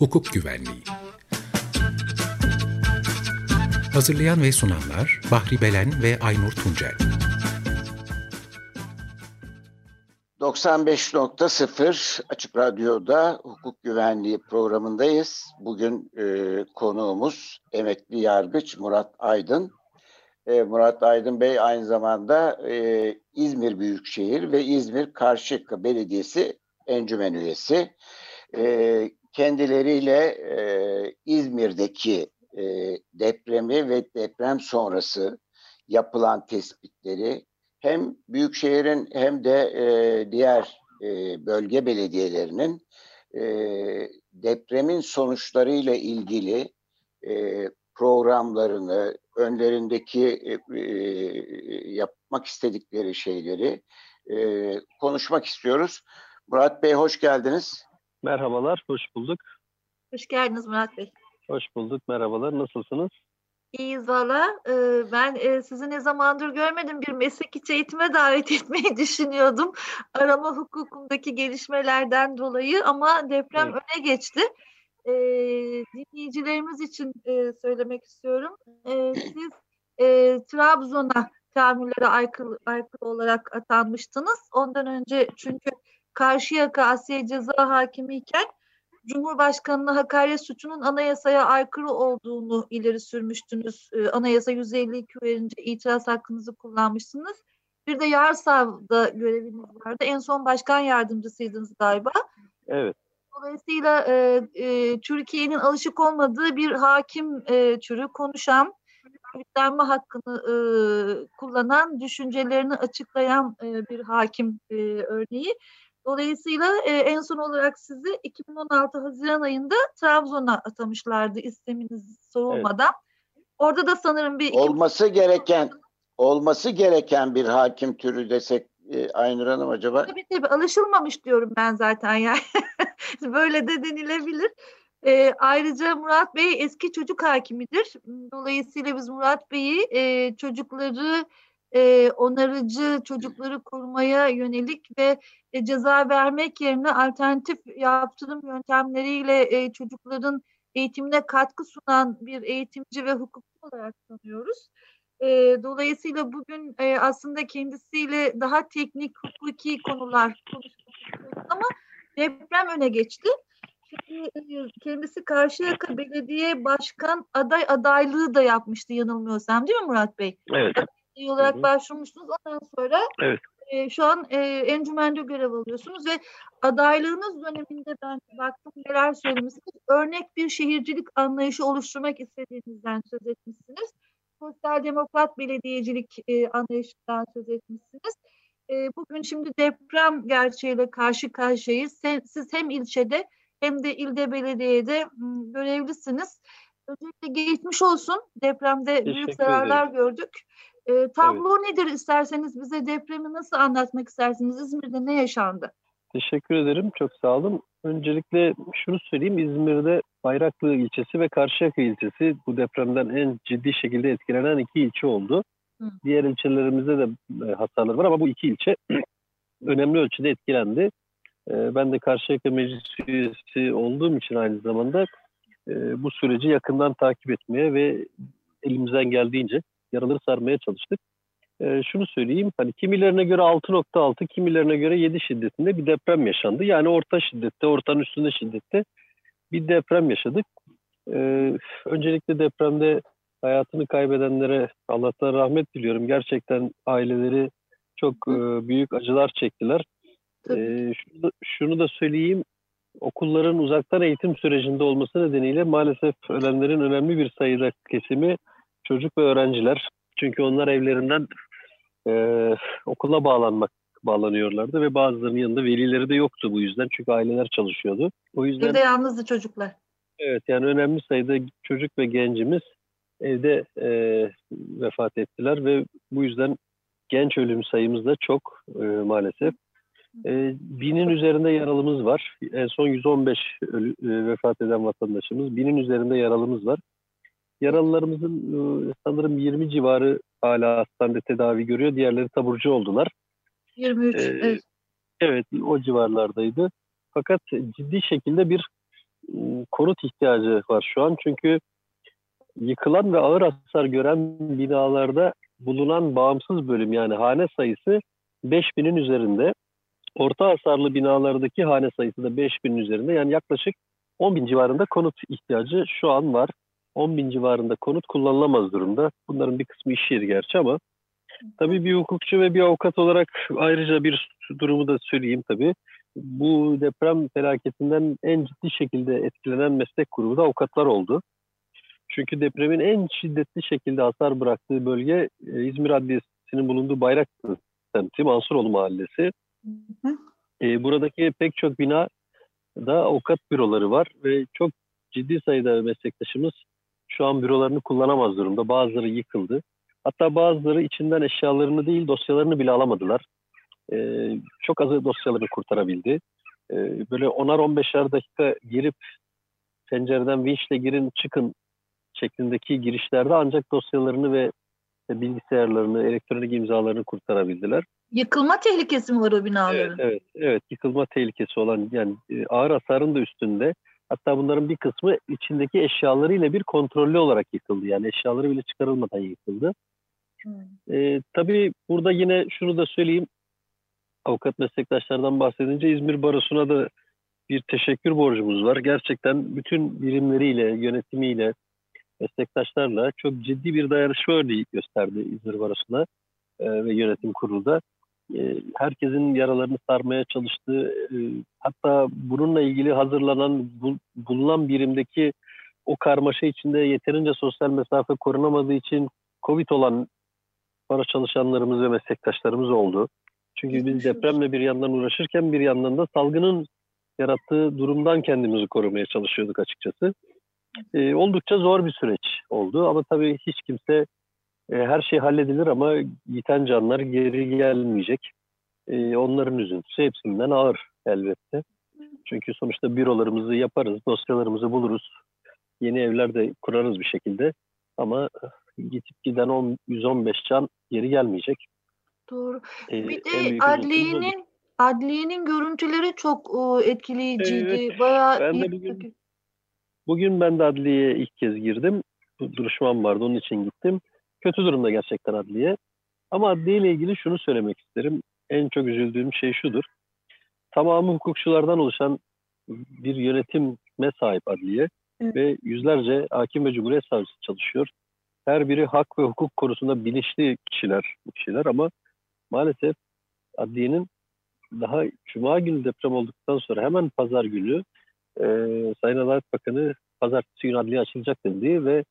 Hukuk Güvenliği Hazırlayan ve sunanlar Bahri Belen ve Aynur Tuncel 95.0 Açık Radyo'da hukuk güvenliği programındayız. Bugün e, konuğumuz emekli yargıç Murat Aydın. E, Murat Aydın Bey aynı zamanda e, İzmir Büyükşehir ve İzmir Karşıyaka Belediyesi encümen üyesi. E, kendileriyle e, İzmir'deki e, depremi ve deprem sonrası yapılan tespitleri hem Büyükşehir'in hem de e, diğer e, bölge belediyelerinin e, depremin sonuçlarıyla ilgili e, programlarını, önlerindeki e, yapmak istedikleri şeyleri e, konuşmak istiyoruz. Murat Bey hoş geldiniz. Merhabalar, hoş bulduk. Hoş geldiniz Murat Bey. Hoş bulduk, merhabalar. Nasılsınız? İyiyiz valla. Ee, ben e, sizi ne zamandır görmedim. Bir meslek içi eğitime davet etmeyi düşünüyordum. Arama hukukundaki gelişmelerden dolayı ama deprem evet. öne geçti. Ee, dinleyicilerimiz için e, söylemek istiyorum. Ee, siz e, Trabzon'a tahammüllere aykırı, aykırı olarak atanmıştınız. Ondan önce çünkü Karşıyaka Asya Ceza Hakimiyken Cumhurbaşkanı'na hakaret suçunun anayasaya aykırı olduğunu ileri sürmüştünüz. Ee, anayasa 152 verince itiraz hakkınızı kullanmışsınız. Bir de Yarsav'da göreviniz vardı. En son başkan yardımcısıydınız galiba. Evet. Dolayısıyla e, e, Türkiye'nin alışık olmadığı bir hakim e, türü konuşan, örgütlenme hakkını e, kullanan, düşüncelerini açıklayan e, bir hakim e, örneği. Dolayısıyla e, en son olarak sizi 2016 Haziran ayında Trabzon'a atamışlardı isteminiz sorulmadan. Evet. Orada da sanırım bir... Olması gereken olması gereken bir hakim türü desek e, Aynur Hanım acaba? Tabii tabii alışılmamış diyorum ben zaten yani. Böyle de denilebilir. E, ayrıca Murat Bey eski çocuk hakimidir. Dolayısıyla biz Murat Bey'i e, çocukları e, onarıcı çocukları korumaya yönelik ve e, ceza vermek yerine alternatif yaptırım yöntemleriyle e, çocukların eğitimine katkı sunan bir eğitimci ve hukukçu olarak tanıyoruz. E, dolayısıyla bugün e, aslında kendisiyle daha teknik hukuki konular konuşmak ama deprem öne geçti. Çünkü kendisi Karşıyaka Belediye Başkan aday adaylığı da yapmıştı yanılmıyorsam değil mi Murat Bey? Evet olarak Hı-hı. başvurmuşsunuz. Ondan sonra evet. e, şu an e, encümende görev alıyorsunuz ve adaylığınız döneminde ben baktım neler söylemişsiniz. Örnek bir şehircilik anlayışı oluşturmak istediğinizden söz etmişsiniz. Sosyal demokrat belediyecilik e, anlayışından söz etmişsiniz. E, bugün şimdi deprem gerçeğiyle karşı karşıyayız. Siz hem ilçede hem de ilde belediyede görevlisiniz. Öncelikle geçmiş olsun. Depremde büyük zararlar ederim. gördük. E, tablo evet. nedir isterseniz bize depremi nasıl anlatmak istersiniz? İzmir'de ne yaşandı? Teşekkür ederim. Çok sağ olun. Öncelikle şunu söyleyeyim. İzmir'de Bayraklı ilçesi ve Karşıyaka ilçesi bu depremden en ciddi şekilde etkilenen iki ilçe oldu. Hı. Diğer ilçelerimizde de e, hasarlar var ama bu iki ilçe önemli ölçüde etkilendi. E, ben de Karşıyaka Meclis üyesi olduğum için aynı zamanda e, bu süreci yakından takip etmeye ve elimizden geldiğince yaraları sarmaya çalıştık. E, şunu söyleyeyim, hani kimilerine göre 6.6, kimilerine göre 7 şiddetinde bir deprem yaşandı. Yani orta şiddette, ortanın üstünde şiddette bir deprem yaşadık. E, öncelikle depremde hayatını kaybedenlere Allah'tan rahmet diliyorum. Gerçekten aileleri çok e, büyük acılar çektiler. E, şunu, şunu da söyleyeyim, okulların uzaktan eğitim sürecinde olması nedeniyle maalesef ölenlerin önemli bir sayıda kesimi çocuk ve öğrenciler. Çünkü onlar evlerinden e, okula bağlanmak bağlanıyorlardı ve bazılarının yanında velileri de yoktu bu yüzden. Çünkü aileler çalışıyordu. O yüzden Evde yalnızdı çocuklar. Evet yani önemli sayıda çocuk ve gencimiz evde e, vefat ettiler ve bu yüzden genç ölüm sayımız da çok e, maalesef. E, binin üzerinde yaralımız var. En son 115 ölü, e, vefat eden vatandaşımız. Binin üzerinde yaralımız var. Yaralılarımızın e, sanırım 20 civarı hala hastanede tedavi görüyor. Diğerleri taburcu oldular. 23, ee, evet. Evet, o civarlardaydı. Fakat ciddi şekilde bir konut ihtiyacı var şu an. Çünkü yıkılan ve ağır hasar gören binalarda bulunan bağımsız bölüm yani hane sayısı 5000'in üzerinde. Orta hasarlı binalardaki hane sayısı da 5000'in üzerinde. Yani yaklaşık 10 bin civarında konut ihtiyacı şu an var. 10 bin civarında konut kullanılamaz durumda. Bunların bir kısmı iş yeri gerçi ama tabii bir hukukçu ve bir avukat olarak ayrıca bir durumu da söyleyeyim tabii. Bu deprem felaketinden en ciddi şekilde etkilenen meslek grubu da avukatlar oldu. Çünkü depremin en şiddetli şekilde hasar bıraktığı bölge e, İzmir Adliyesi'nin bulunduğu Bayraklı semti, Mansuroğlu Mahallesi. E, buradaki pek çok bina da avukat büroları var ve çok ciddi sayıda meslektaşımız şu an bürolarını kullanamaz durumda. Bazıları yıkıldı. Hatta bazıları içinden eşyalarını değil dosyalarını bile alamadılar. Ee, çok azı dosyalarını kurtarabildi. Ee, böyle 10'ar 15'er dakika girip pencereden vinçle girin çıkın şeklindeki girişlerde ancak dosyalarını ve bilgisayarlarını, elektronik imzalarını kurtarabildiler. Yıkılma tehlikesi mi var o binaların? Evet, evet, evet. Yıkılma tehlikesi olan yani e, ağır hasarın da üstünde. Hatta bunların bir kısmı içindeki eşyalarıyla bir kontrollü olarak yıkıldı. Yani eşyaları bile çıkarılmadan yıkıldı. Hmm. Ee, tabii burada yine şunu da söyleyeyim. Avukat meslektaşlardan bahsedince İzmir Barosu'na da bir teşekkür borcumuz var. Gerçekten bütün birimleriyle, yönetimiyle, meslektaşlarla çok ciddi bir dayanışma örneği gösterdi İzmir Barosu'na e, ve yönetim kurulu da. E, herkesin yaralarını sarmaya çalıştı. E, hatta bununla ilgili hazırlanan, bulunan birimdeki o karmaşa içinde yeterince sosyal mesafe korunamadığı için Covid olan para çalışanlarımız ve meslektaşlarımız oldu. Çünkü biz depremle bir yandan uğraşırken bir yandan da salgının yarattığı durumdan kendimizi korumaya çalışıyorduk açıkçası. Ee, oldukça zor bir süreç oldu ama tabii hiç kimse e, her şey halledilir ama yiten canlar geri gelmeyecek. E, onların üzüntüsü hepsinden ağır elbette. Çünkü sonuçta bürolarımızı yaparız, dosyalarımızı buluruz. Yeni evler de kurarız bir şekilde. Ama gitip giden 10, 115 can geri gelmeyecek. Doğru. Ee, bir de adliyenin adliyenin görüntüleri çok o, etkileyiciydi. Evet, Bayağı ben de bugün, bugün ben de adliyeye ilk kez girdim. Duruşmam vardı onun için gittim. Kötü durumda gerçekten adliye. Ama adliye ile ilgili şunu söylemek isterim. En çok üzüldüğüm şey şudur. Tamamı hukukçulardan oluşan bir yönetime sahip adliye evet. ve yüzlerce hakim ve cumhuriyet savcısı çalışıyor. Her biri hak ve hukuk konusunda bilinçli kişiler bu kişiler ama maalesef adliyenin daha Cuma günü deprem olduktan sonra hemen pazar günü e, Sayın Adalet Bakanı pazartesi günü adliye açılacak dedi ve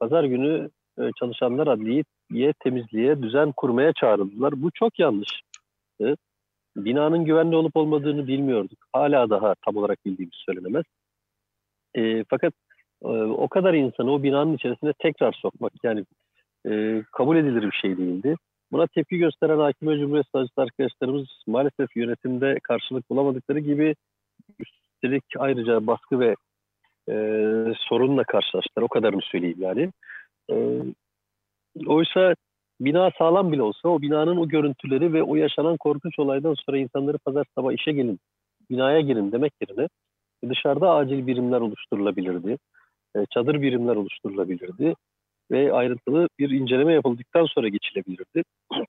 pazar günü e, çalışanlar adliyeye temizliğe, düzen kurmaya çağrıldılar. Bu çok yanlış. Binanın güvenli olup olmadığını bilmiyorduk. Hala daha tam olarak bildiğimiz söylenemez. E, fakat e, o kadar insanı o binanın içerisine tekrar sokmak yani e, kabul edilir bir şey değildi. Buna tepki gösteren hakim ve cumhuriyet savcısı arkadaşlarımız maalesef yönetimde karşılık bulamadıkları gibi üstelik ayrıca baskı ve e, sorunla karşılaştılar. O kadarını söyleyeyim yani. E, oysa bina sağlam bile olsa o binanın o görüntüleri ve o yaşanan korkunç olaydan sonra insanları pazar sabah işe gelin, binaya girin demek yerine dışarıda acil birimler oluşturulabilirdi. E, çadır birimler oluşturulabilirdi ve ayrıntılı bir inceleme yapıldıktan sonra geçilebilirdi.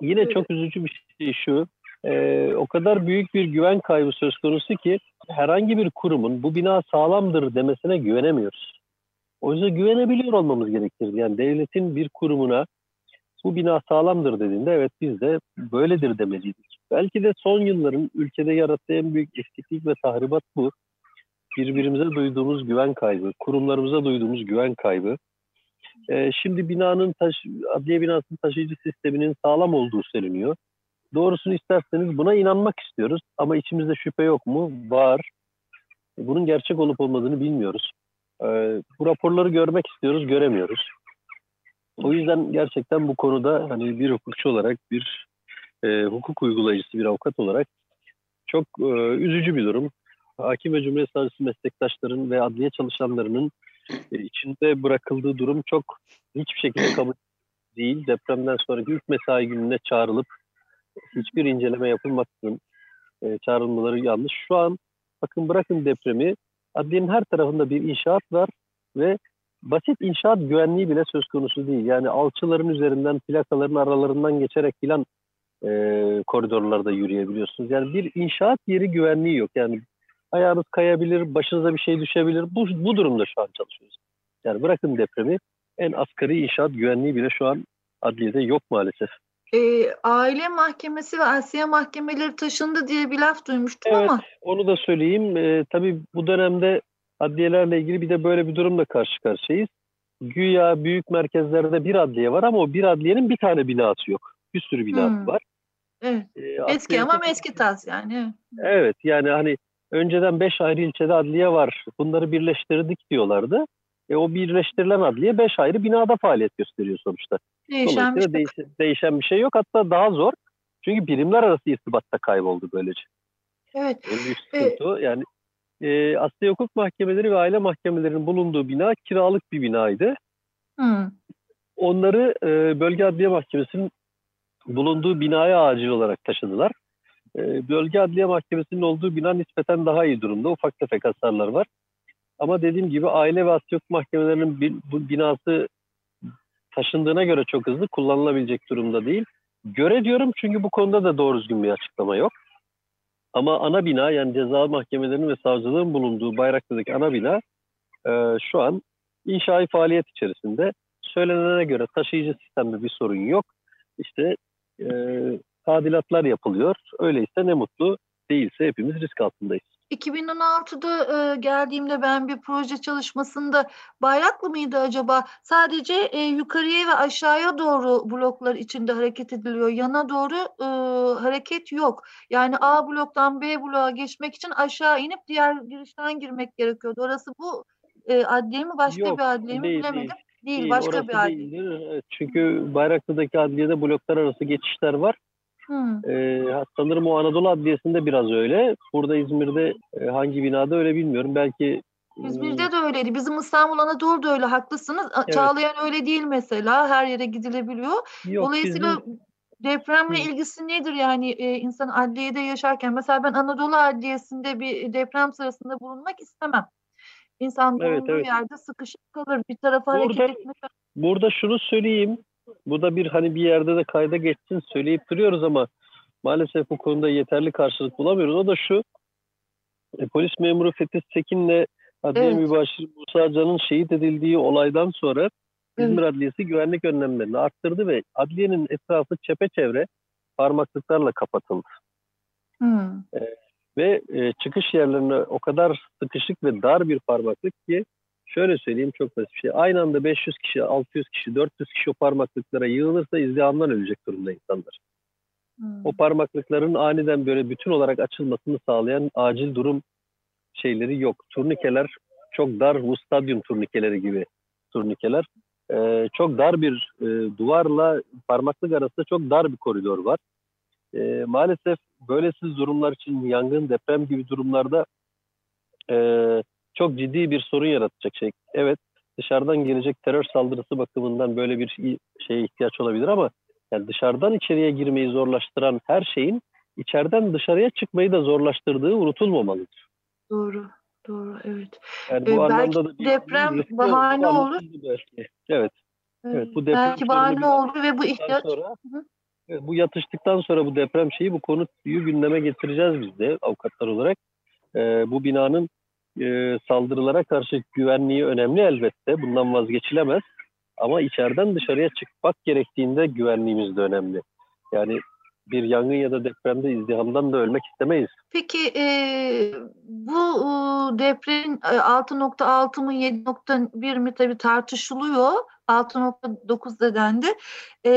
Yine çok üzücü bir şey şu, e, o kadar büyük bir güven kaybı söz konusu ki herhangi bir kurumun bu bina sağlamdır demesine güvenemiyoruz. O yüzden güvenebiliyor olmamız gerekir. Yani devletin bir kurumuna bu bina sağlamdır dediğinde evet biz de böyledir demeliydik. Belki de son yılların ülkede yarattığı en büyük eksiklik ve tahribat bu. Birbirimize duyduğumuz güven kaybı, kurumlarımıza duyduğumuz güven kaybı. Ee, şimdi binanın taş, adliye binasının taşıyıcı sisteminin sağlam olduğu söyleniyor. Doğrusunu isterseniz buna inanmak istiyoruz ama içimizde şüphe yok mu? Var. Bunun gerçek olup olmadığını bilmiyoruz. Ee, bu raporları görmek istiyoruz, göremiyoruz. O yüzden gerçekten bu konuda hani bir hukukçu olarak, bir e, hukuk uygulayıcısı, bir avukat olarak çok e, üzücü bir durum. Hakim ve Cumhuriyet Savcısı meslektaşların ve adliye çalışanlarının e, içinde bırakıldığı durum çok hiçbir şekilde kabul değil. Depremden sonraki ilk mesai gününe çağrılıp hiçbir inceleme yapılmaksızın e, çağrılmaları yanlış. Şu an bakın bırakın depremi adliyenin her tarafında bir inşaat var ve basit inşaat güvenliği bile söz konusu değil. Yani alçıların üzerinden, plakaların aralarından geçerek filan e, koridorlarda yürüyebiliyorsunuz. Yani bir inşaat yeri güvenliği yok. Yani ayağınız kayabilir, başınıza bir şey düşebilir. Bu, bu durumda şu an çalışıyoruz. Yani bırakın depremi, en asgari inşaat güvenliği bile şu an adliyede yok maalesef. E, aile mahkemesi ve Asya mahkemeleri taşındı diye bir laf duymuştum evet, ama. onu da söyleyeyim. E, tabii bu dönemde adliyelerle ilgili bir de böyle bir durumla karşı karşıyayız. Güya büyük merkezlerde bir adliye var ama o bir adliyenin bir tane binası yok. Bir sürü binası hmm. var. Evet. Ee, eski ama eski tas yani. Evet yani hani önceden beş ayrı ilçede adliye var. Bunları birleştirdik diyorlardı. E, o birleştirilen adliye beş ayrı binada faaliyet gösteriyor sonuçta. Değişen bir, şey. değiş, değişen bir şey yok. Hatta daha zor. Çünkü birimler arası irtibatta kayboldu böylece. Evet. En büyük sıkıntı o. Yani e, Asya Hukuk Mahkemeleri ve Aile Mahkemelerinin bulunduğu bina kiralık bir binaydı. Hmm. Onları e, Bölge Adliye Mahkemesi'nin bulunduğu binaya acil olarak taşıdılar. E, Bölge Adliye Mahkemesi'nin olduğu bina nispeten daha iyi durumda. Ufak tefek hasarlar var. Ama dediğim gibi aile ve hukuk mahkemelerinin binası taşındığına göre çok hızlı kullanılabilecek durumda değil. Göre diyorum çünkü bu konuda da doğru düzgün bir açıklama yok. Ama ana bina yani ceza mahkemelerinin ve savcılığın bulunduğu Bayraklı'daki ana bina e, şu an inşai faaliyet içerisinde. Söylenene göre taşıyıcı sistemde bir sorun yok. İşte e, tadilatlar yapılıyor. Öyleyse ne mutlu. Değilse hepimiz risk altındayız. 2016'da e, geldiğimde ben bir proje çalışmasında Bayraklı mıydı acaba? Sadece e, yukarıya ve aşağıya doğru bloklar içinde hareket ediliyor. Yana doğru e, hareket yok. Yani A bloktan B bloğa geçmek için aşağı inip diğer girişten girmek gerekiyordu. Orası bu e, adliye mi başka yok, bir adliye mi değil, bilemedim. Değil, değil başka bir adliye. Değildir. Çünkü Bayraklı'daki adliyede bloklar arası geçişler var. Hmm. Ee, sanırım o Anadolu Adliyesi'nde biraz öyle. Burada İzmir'de e, hangi binada öyle bilmiyorum. Belki İzmir'de de öyleydi. Bizim İstanbul Anadolu da öyle haklısınız. Evet. Çağlayan öyle değil mesela. Her yere gidilebiliyor. Yok, Dolayısıyla bizim... depremle Hı. ilgisi nedir yani e, insan adliyede yaşarken? Mesela ben Anadolu Adliyesi'nde bir deprem sırasında bulunmak istemem. İnsan bulunduğu evet, evet. yerde sıkışıp kalır. Bir tarafa burada, hareket etmek. Burada şunu söyleyeyim. Bu da bir hani bir yerde de kayda geçsin söyleyip duruyoruz ama maalesef bu konuda yeterli karşılık bulamıyoruz. O da şu e, polis memuru Fethi Sekin'le Adliye evet. Mübaşir Musa Can'ın şehit edildiği olaydan sonra İzmir evet. Adliyesi güvenlik önlemlerini arttırdı ve adliyenin etrafı çepeçevre parmaklıklarla kapatıldı. Hmm. E, ve e, çıkış yerlerine o kadar sıkışık ve dar bir parmaklık ki şöyle söyleyeyim çok basit bir şey. Aynı anda 500 kişi, 600 kişi, 400 kişi o parmaklıklara yığılırsa izdihamdan ölecek durumda insanlar. Hmm. O parmaklıkların aniden böyle bütün olarak açılmasını sağlayan acil durum şeyleri yok. Turnikeler çok dar bu stadyum turnikeleri gibi turnikeler. Ee, çok dar bir e, duvarla parmaklık arasında çok dar bir koridor var. E, maalesef böylesiz durumlar için yangın, deprem gibi durumlarda e, çok ciddi bir sorun yaratacak şey. Evet dışarıdan gelecek terör saldırısı bakımından böyle bir şeye ihtiyaç olabilir ama yani dışarıdan içeriye girmeyi zorlaştıran her şeyin içeriden dışarıya çıkmayı da zorlaştırdığı unutulmamalıdır. Doğru, doğru, evet. Yani bu ee, anlamda da bir, deprem bir bahane olur. Belki. Evet. Evet, bu deprem belki bahane olur ve bu ihtiyaç. Sonra, evet, bu yatıştıktan sonra bu deprem şeyi bu konuyu gündeme getireceğiz biz de avukatlar olarak. Ee, bu binanın e, saldırılara karşı güvenliği önemli elbette. Bundan vazgeçilemez. Ama içeriden dışarıya çıkmak gerektiğinde güvenliğimiz de önemli. Yani bir yangın ya da depremde izdihamdan da ölmek istemeyiz. Peki e, bu e, depremin 6.6 mı 7.1 mi tabii tartışılıyor. 6.9 dendi. E,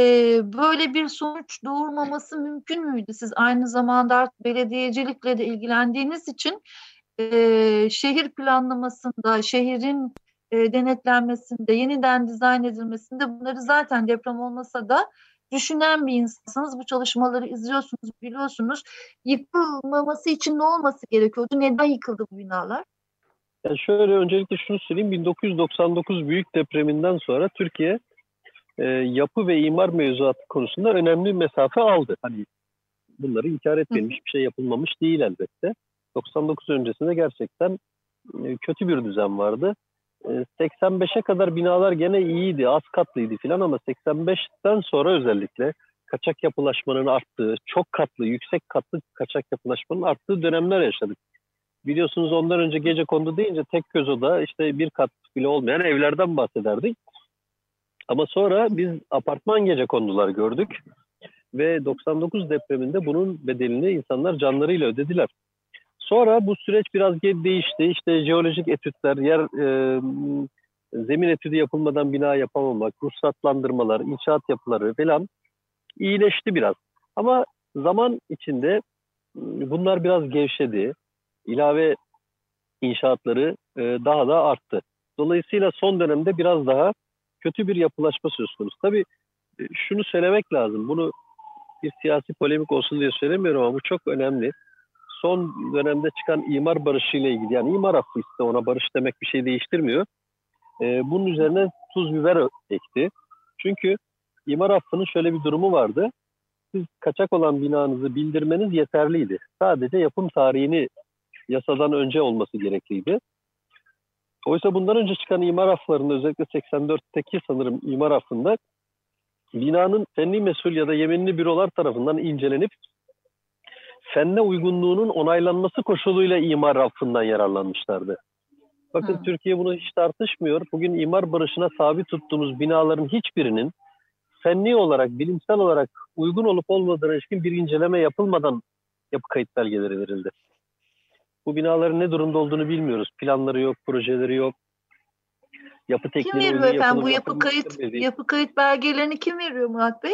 böyle bir sonuç doğurmaması mümkün müydü? Siz aynı zamanda belediyecilikle de ilgilendiğiniz için e, şehir planlamasında, şehrin e, denetlenmesinde, yeniden dizayn edilmesinde bunları zaten deprem olmasa da düşünen bir insansınız. Bu çalışmaları izliyorsunuz, biliyorsunuz. Yıkılmaması için ne olması gerekiyordu? Neden yıkıldı bu binalar? Yani şöyle öncelikle şunu söyleyeyim. 1999 büyük depreminden sonra Türkiye e, yapı ve imar mevzuatı konusunda önemli mesafe aldı. Hani bunları inkar etmemiş, bir şey yapılmamış değil elbette. 99 öncesinde gerçekten e, kötü bir düzen vardı. 85'e kadar binalar gene iyiydi, az katlıydı filan ama 85'ten sonra özellikle kaçak yapılaşmanın arttığı, çok katlı, yüksek katlı kaçak yapılaşmanın arttığı dönemler yaşadık. Biliyorsunuz ondan önce gece kondu deyince tek göz oda işte bir kat bile olmayan evlerden bahsederdik. Ama sonra biz apartman gece kondular gördük ve 99 depreminde bunun bedelini insanlar canlarıyla ödediler. Sonra bu süreç biraz değişti. İşte jeolojik etütler, yer e, zemin etüdü yapılmadan bina yapamamak, ruhsatlandırmalar, inşaat yapıları falan iyileşti biraz. Ama zaman içinde bunlar biraz gevşedi. İlave inşaatları e, daha da arttı. Dolayısıyla son dönemde biraz daha kötü bir yapılaşma söz konusu. Tabii e, şunu söylemek lazım. Bunu bir siyasi polemik olsun diye söylemiyorum ama bu çok önemli. Son dönemde çıkan imar barışı ile ilgili yani imar affı işte ona barış demek bir şey değiştirmiyor. Ee, bunun üzerine tuz biber ekti. Çünkü imar affının şöyle bir durumu vardı. Siz kaçak olan binanızı bildirmeniz yeterliydi. Sadece yapım tarihini yasadan önce olması gerekliydi. Oysa bundan önce çıkan imar afflarında özellikle 84'teki sanırım imar affında binanın fenli mesul ya da yeminli bürolar tarafından incelenip fenne uygunluğunun onaylanması koşuluyla imar affından yararlanmışlardı. Bakın Hı. Türkiye bunu hiç tartışmıyor. Bugün imar barışına tabi tuttuğumuz binaların hiçbirinin fenli olarak, bilimsel olarak uygun olup olmadığına ilişkin bir inceleme yapılmadan yapı kayıt belgeleri verildi. Bu binaların ne durumda olduğunu bilmiyoruz. Planları yok, projeleri yok. Yapı kim veriyor efendim bu yapı kayıt yapı kayıt belgelerini kim veriyor Murat Bey?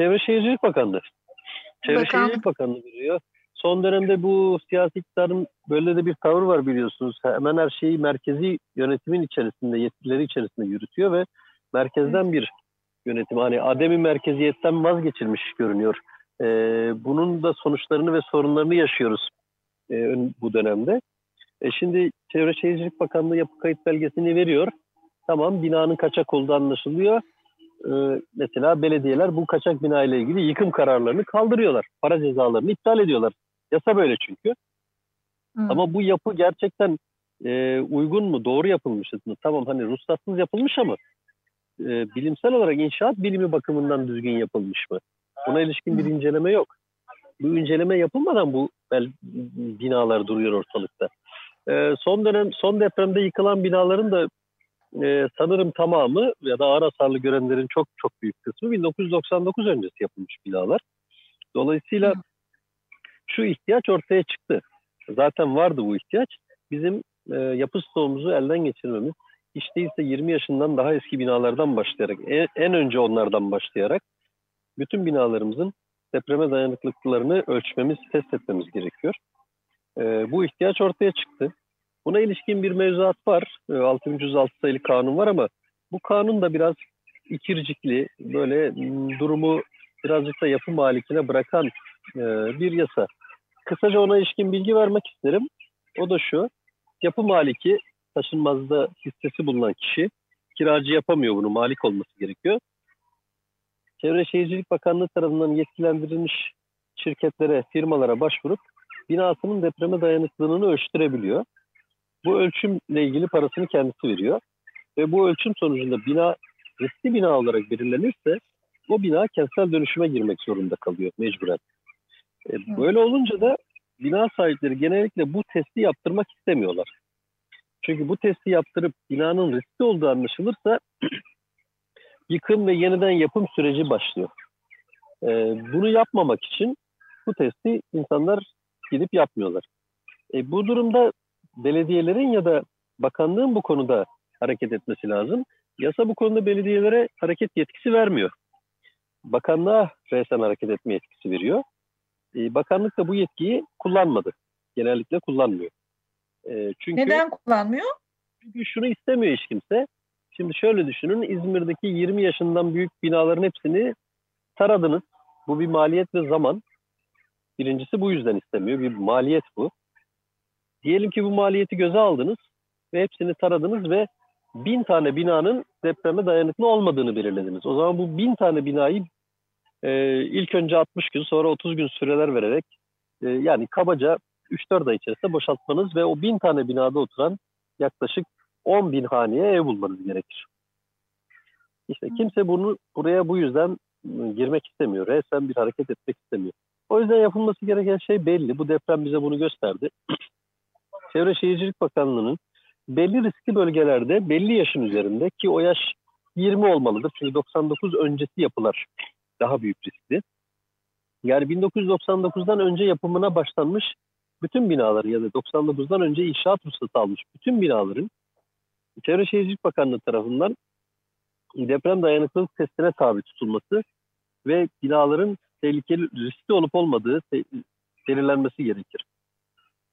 Çevre Şehircilik Bakanlığı. Çevre Bakan... Şehircilik Bakanlığı veriyor. Son dönemde bu siyasi iktidarın böyle de bir tavır var biliyorsunuz. Hemen her şeyi merkezi yönetimin içerisinde, yetkileri içerisinde yürütüyor ve merkezden bir yönetim. Hani ademi merkeziyetten vazgeçilmiş görünüyor. Ee, bunun da sonuçlarını ve sorunlarını yaşıyoruz e, bu dönemde. E şimdi Çevre Şehircilik Bakanlığı yapı kayıt belgesini veriyor. Tamam binanın kaçak olduğu anlaşılıyor. Ee, mesela belediyeler bu kaçak bina ile ilgili yıkım kararlarını kaldırıyorlar. Para cezalarını iptal ediyorlar. Yasa böyle çünkü. Hı. Ama bu yapı gerçekten e, uygun mu, doğru yapılmış mı? Tamam hani ruhsatsız yapılmış ama e, bilimsel olarak inşaat bilimi bakımından düzgün yapılmış mı? Buna ilişkin bir inceleme yok. Bu inceleme yapılmadan bu bel, binalar duruyor ortalıkta. E, son dönem, son depremde yıkılan binaların da e, sanırım tamamı ya da ağır hasarlı görenlerin çok çok büyük kısmı 1999 öncesi yapılmış binalar. Dolayısıyla şu ihtiyaç ortaya çıktı. Zaten vardı bu ihtiyaç. Bizim e, yapı stoğumuzu elden geçirmemiz, hiç değilse 20 yaşından daha eski binalardan başlayarak, en, en önce onlardan başlayarak bütün binalarımızın depreme dayanıklılıklarını ölçmemiz, test etmemiz gerekiyor. E, bu ihtiyaç ortaya çıktı. Buna ilişkin bir mevzuat var. 6306 ee, sayılı kanun var ama bu kanun da biraz ikircikli, böyle durumu birazcık da yapı malikine bırakan e, bir yasa. Kısaca ona ilişkin bilgi vermek isterim. O da şu, yapı maliki taşınmazda hissesi bulunan kişi kiracı yapamıyor bunu, malik olması gerekiyor. Çevre Şehircilik Bakanlığı tarafından yetkilendirilmiş şirketlere, firmalara başvurup binasının depreme dayanıklılığını ölçtürebiliyor. Bu ölçümle ilgili parasını kendisi veriyor. Ve bu ölçüm sonucunda bina riskli bina olarak belirlenirse o bina kentsel dönüşüme girmek zorunda kalıyor mecburen. E, böyle olunca da bina sahipleri genellikle bu testi yaptırmak istemiyorlar. Çünkü bu testi yaptırıp binanın riskli olduğu anlaşılırsa yıkım ve yeniden yapım süreci başlıyor. E, bunu yapmamak için bu testi insanlar gidip yapmıyorlar. E, bu durumda belediyelerin ya da bakanlığın bu konuda hareket etmesi lazım. Yasa bu konuda belediyelere hareket yetkisi vermiyor. Bakanlığa resen hareket etme yetkisi veriyor. Ee, bakanlık da bu yetkiyi kullanmadı. Genellikle kullanmıyor. Ee, çünkü Neden kullanmıyor? Çünkü şunu istemiyor hiç kimse. Şimdi şöyle düşünün İzmir'deki 20 yaşından büyük binaların hepsini taradınız. Bu bir maliyet ve zaman. Birincisi bu yüzden istemiyor. Bir maliyet bu. Diyelim ki bu maliyeti göze aldınız ve hepsini taradınız ve bin tane binanın depreme dayanıklı olmadığını belirlediniz. O zaman bu bin tane binayı e, ilk önce 60 gün sonra 30 gün süreler vererek e, yani kabaca 3-4 ay içerisinde boşaltmanız ve o bin tane binada oturan yaklaşık 10 bin haneye ev bulmanız gerekir. İşte kimse bunu buraya bu yüzden ıı, girmek istemiyor. Resmen bir hareket etmek istemiyor. O yüzden yapılması gereken şey belli. Bu deprem bize bunu gösterdi. Çevre Şehircilik Bakanlığı'nın belli riskli bölgelerde belli yaşın üzerinde ki o yaş 20 olmalıdır. Çünkü 99 öncesi yapılar daha büyük riskli. Yani 1999'dan önce yapımına başlanmış bütün binaların ya da 99'dan önce inşaat ruhsatı almış bütün binaların Çevre Şehircilik Bakanlığı tarafından deprem dayanıklılık testine tabi tutulması ve binaların tehlikeli riskli olup olmadığı belirlenmesi gerekir.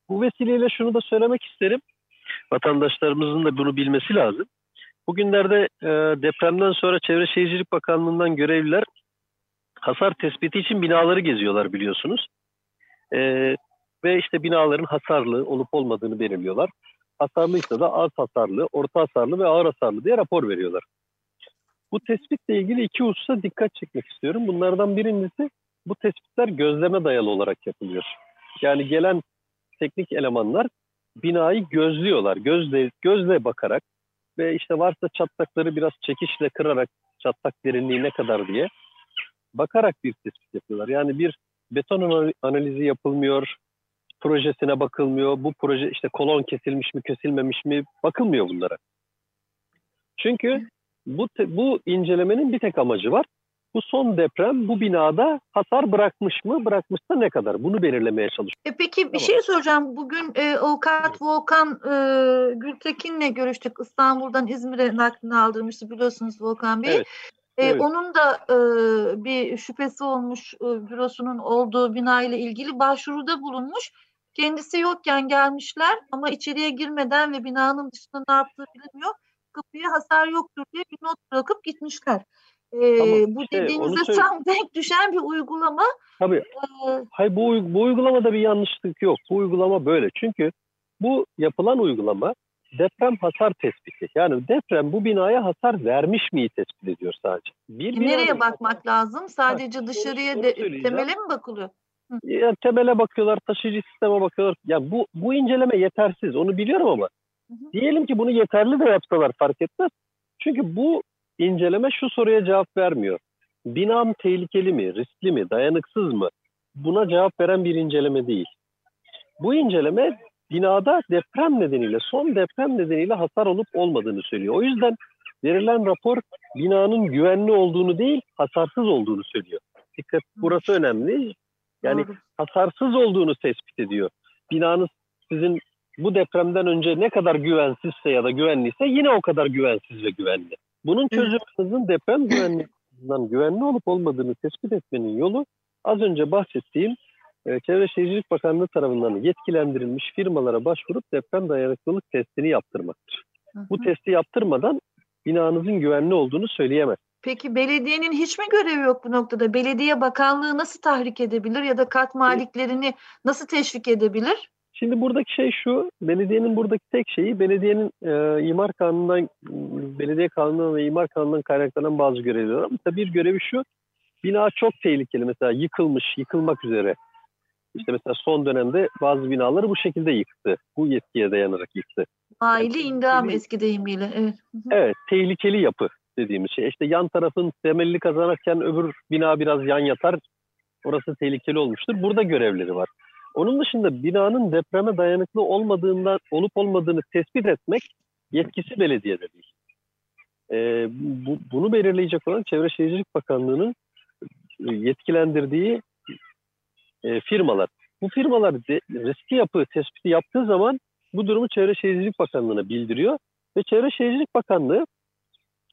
Bu vesileyle şunu da söylemek isterim. Vatandaşlarımızın da bunu bilmesi lazım. Bugünlerde e, depremden sonra Çevre Şehircilik Bakanlığı'ndan görevliler hasar tespiti için binaları geziyorlar biliyorsunuz. E, ve işte binaların hasarlı olup olmadığını belirliyorlar. Hasarlıysa da az hasarlı, orta hasarlı ve ağır hasarlı diye rapor veriyorlar. Bu tespitle ilgili iki hususa dikkat çekmek istiyorum. Bunlardan birincisi bu tespitler gözleme dayalı olarak yapılıyor. Yani gelen teknik elemanlar binayı gözlüyorlar. Gözle, gözle bakarak ve işte varsa çatlakları biraz çekişle kırarak çatlak derinliği ne kadar diye bakarak bir tespit yapıyorlar. Yani bir beton analizi yapılmıyor, projesine bakılmıyor. Bu proje işte kolon kesilmiş mi, kesilmemiş mi bakılmıyor bunlara. Çünkü bu bu incelemenin bir tek amacı var. Bu son deprem bu binada hasar bırakmış mı? Bırakmışsa ne kadar? Bunu belirlemeye çalışıyor. E peki bir tamam. şey soracağım. Bugün e, avukat Volkan e, Gültekin'le görüştük. İstanbul'dan İzmir'e naklini aldırmıştı biliyorsunuz Volkan Bey. Evet. Ee, evet. Onun da e, bir şüphesi olmuş e, bürosunun olduğu bina ile ilgili başvuruda bulunmuş. Kendisi yokken gelmişler ama içeriye girmeden ve binanın dışında ne yaptığı bilinmiyor. Kapıya hasar yoktur diye bir not bırakıp gitmişler. Ee, bu şey, dediğinize tam denk düşen bir uygulama. Tabii. Ee, Hayır, bu, bu uygulamada bir yanlışlık yok. Bu uygulama böyle. Çünkü bu yapılan uygulama deprem hasar tespiti. Yani deprem bu binaya hasar vermiş miyi tespit ediyor sadece. Bir Nereye bakmak hasar... lazım? Sadece ha, dışarıya onu, de, temele mi bakılıyor? Ya, temele bakıyorlar, taşıyıcı sisteme bakıyorlar. Ya bu bu inceleme yetersiz. Onu biliyorum ama hı hı. diyelim ki bunu yeterli de yapsalar fark etmez. Çünkü bu inceleme şu soruya cevap vermiyor. Binam tehlikeli mi, riskli mi, dayanıksız mı? Buna cevap veren bir inceleme değil. Bu inceleme binada deprem nedeniyle, son deprem nedeniyle hasar olup olmadığını söylüyor. O yüzden verilen rapor binanın güvenli olduğunu değil, hasarsız olduğunu söylüyor. Dikkat burası önemli. Yani Doğru. hasarsız olduğunu tespit ediyor. Binanız sizin bu depremden önce ne kadar güvensizse ya da güvenliyse yine o kadar güvensiz ve güvenli. Bunun çözümünün deprem güvenliğinden güvenli olup olmadığını tespit etmenin yolu az önce bahsettiğim e, Çevre Şehircilik Bakanlığı tarafından yetkilendirilmiş firmalara başvurup deprem dayanıklılık testini yaptırmaktır. Hı hı. Bu testi yaptırmadan binanızın güvenli olduğunu söyleyemez. Peki belediyenin hiç mi görevi yok bu noktada? Belediye bakanlığı nasıl tahrik edebilir ya da kat maliklerini nasıl teşvik edebilir? Şimdi buradaki şey şu, belediyenin buradaki tek şeyi belediyenin e, imar kanunundan, belediye kanunundan ve imar kanunundan kaynaklanan bazı görevleri var. Mesela bir görevi şu, bina çok tehlikeli mesela yıkılmış, yıkılmak üzere. İşte mesela son dönemde bazı binaları bu şekilde yıktı. Bu yetkiye dayanarak yıktı. Aile yani, indam eski deyimiyle. Evet. evet, tehlikeli yapı dediğimiz şey. İşte yan tarafın temelli kazanırken öbür bina biraz yan yatar. Orası tehlikeli olmuştur. Burada görevleri var. Onun dışında binanın depreme dayanıklı olmadığından olup olmadığını tespit etmek yetkisi belediyede değil. Ee, bu, bunu belirleyecek olan Çevre Şehircilik Bakanlığı'nın e, yetkilendirdiği e, firmalar. Bu firmalar de, riski yapı tespiti yaptığı zaman bu durumu Çevre Şehircilik Bakanlığı'na bildiriyor ve Çevre Şehircilik Bakanlığı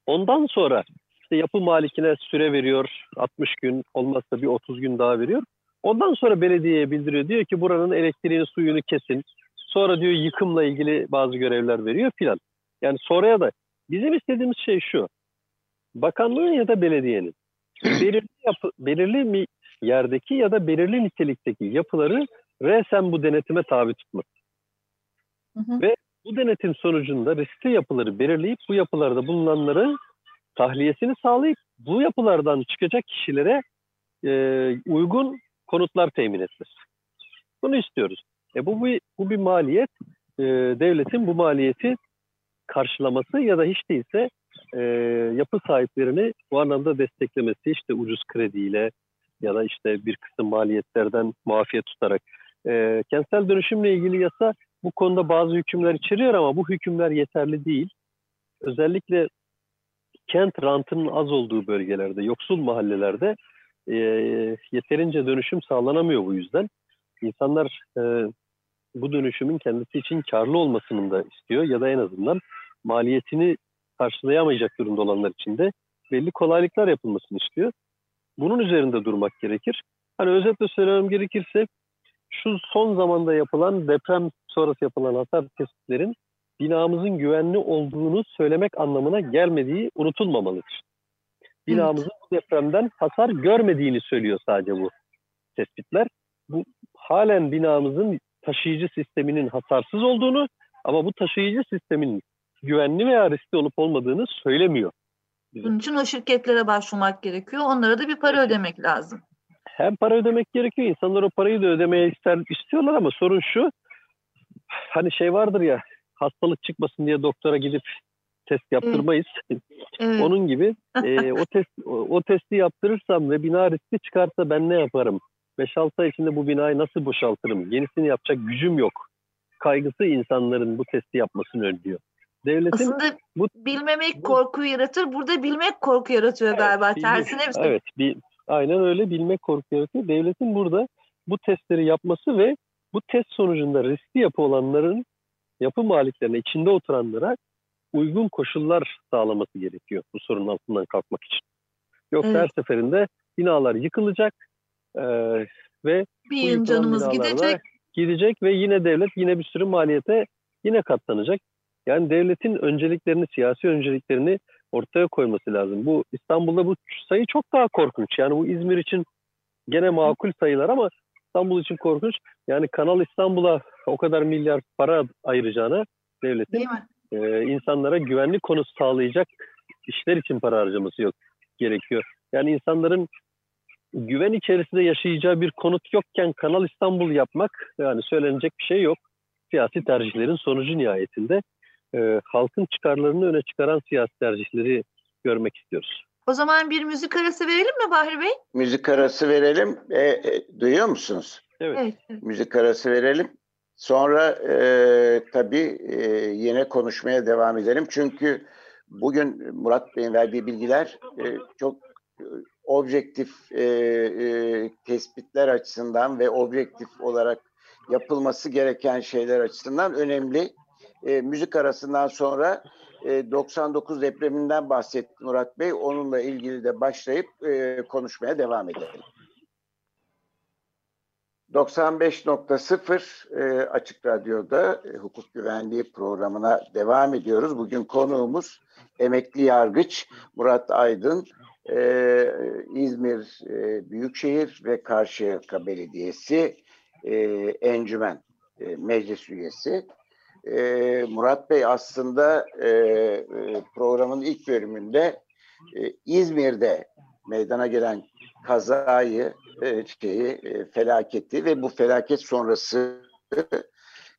ondan sonra işte yapı malikine süre veriyor 60 gün olmazsa bir 30 gün daha veriyor. Ondan sonra belediyeye bildiriyor. Diyor ki buranın elektriğini suyunu kesin. Sonra diyor yıkımla ilgili bazı görevler veriyor filan. Yani sonraya da bizim istediğimiz şey şu. Bakanlığın ya da belediyenin belirli, yapı, belirli yerdeki ya da belirli nitelikteki yapıları resen bu denetime tabi tutmak. Hı hı. Ve bu denetim sonucunda riskli yapıları belirleyip bu yapılarda bulunanları tahliyesini sağlayıp bu yapılardan çıkacak kişilere e, uygun konutlar temin etmesi. Bunu istiyoruz. E bu, bu, bu bir maliyet. E, devletin bu maliyeti karşılaması ya da hiç değilse e, yapı sahiplerini bu anlamda desteklemesi işte ucuz krediyle ya da işte bir kısım maliyetlerden muafiyet tutarak. E, kentsel dönüşümle ilgili yasa bu konuda bazı hükümler içeriyor ama bu hükümler yeterli değil. Özellikle kent rantının az olduğu bölgelerde, yoksul mahallelerde e, yeterince dönüşüm sağlanamıyor bu yüzden. İnsanlar e, bu dönüşümün kendisi için karlı olmasını da istiyor ya da en azından maliyetini karşılayamayacak durumda olanlar için de belli kolaylıklar yapılmasını istiyor. Bunun üzerinde durmak gerekir. Hani özetle söylemem gerekirse şu son zamanda yapılan deprem sonrası yapılan hasar tespitlerin binamızın güvenli olduğunu söylemek anlamına gelmediği unutulmamalıdır. Binamızın bu depremden hasar görmediğini söylüyor sadece bu tespitler. Bu halen binamızın taşıyıcı sisteminin hasarsız olduğunu ama bu taşıyıcı sistemin güvenli veya riskli olup olmadığını söylemiyor. Bize. Bunun için o şirketlere başvurmak gerekiyor. Onlara da bir para ödemek lazım. Hem para ödemek gerekiyor. İnsanlar o parayı da ödemeye ister, istiyorlar ama sorun şu. Hani şey vardır ya hastalık çıkmasın diye doktora gidip test yaptırmayız. Evet. Onun gibi e, o test o, o testi yaptırırsam ve bina riski çıkarsa ben ne yaparım? 5-6 ay içinde bu binayı nasıl boşaltırım? Yenisini yapacak gücüm yok. Kaygısı insanların bu testi yapmasını önlüyor. Devletin Aslında bu, bilmemek korkuyu yaratır. Burada bilmek korku yaratıyor evet, galiba. Bilmek, Tersine bir şey. Evet. Bil, aynen öyle bilmek korku yaratıyor. Devletin burada bu testleri yapması ve bu test sonucunda riskli yapı olanların yapı maliklerine, içinde oturanlara uygun koşullar sağlaması gerekiyor bu sorunun altından kalkmak için. Yoksa evet. her seferinde binalar yıkılacak e, ve bir canımız gidecek. Gidecek ve yine devlet yine bir sürü maliyete yine katlanacak. Yani devletin önceliklerini, siyasi önceliklerini ortaya koyması lazım. Bu İstanbul'da bu sayı çok daha korkunç. Yani bu İzmir için gene makul sayılar ama İstanbul için korkunç. Yani Kanal İstanbul'a o kadar milyar para ayıracağına devletin e, insanlara güvenlik konusu sağlayacak işler için para harcaması yok gerekiyor. Yani insanların güven içerisinde yaşayacağı bir konut yokken Kanal İstanbul yapmak yani söylenecek bir şey yok. Siyasi tercihlerin sonucu nihayetinde e, halkın çıkarlarını öne çıkaran siyasi tercihleri görmek istiyoruz. O zaman bir müzik arası verelim mi Bahri Bey? Müzik arası verelim. E, e, duyuyor musunuz? Evet. evet. Müzik arası verelim. Sonra e, tabii e, yine konuşmaya devam edelim. Çünkü bugün Murat Bey'in verdiği bilgiler e, çok e, objektif e, e, tespitler açısından ve objektif olarak yapılması gereken şeyler açısından önemli. E, müzik arasından sonra e, 99 depreminden bahsetti Murat Bey. Onunla ilgili de başlayıp e, konuşmaya devam edelim. 95.0 e, Açık Radyo'da e, hukuk güvenliği programına devam ediyoruz. Bugün konuğumuz emekli yargıç Murat Aydın, e, İzmir e, Büyükşehir ve Karşıyaka Belediyesi e, Encümen e, Meclis Üyesi. E, Murat Bey aslında e, e, programın ilk bölümünde e, İzmir'de meydana gelen kazayı, e, şeyi, e, felaketi ve bu felaket sonrası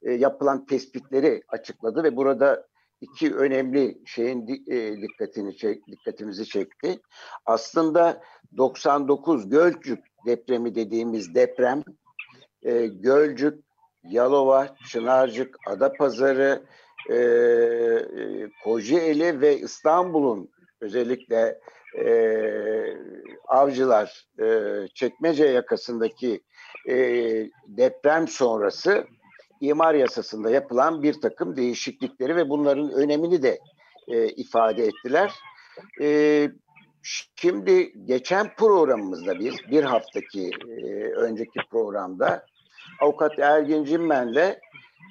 e, yapılan tespitleri açıkladı ve burada iki önemli şeyin e, dikkatini çek, dikkatimizi çekti. Aslında 99 Gölcük depremi dediğimiz deprem Gölcük, Yalova, Çınarcık, Adapazarı, e, Kocaeli ve İstanbul'un özellikle e, avcılar e, çekmece yakasındaki e, deprem sonrası imar yasasında yapılan bir takım değişiklikleri ve bunların önemini de e, ifade ettiler. E, şimdi geçen programımızda biz bir haftaki e, önceki programda Avukat Ergin Cimmen'le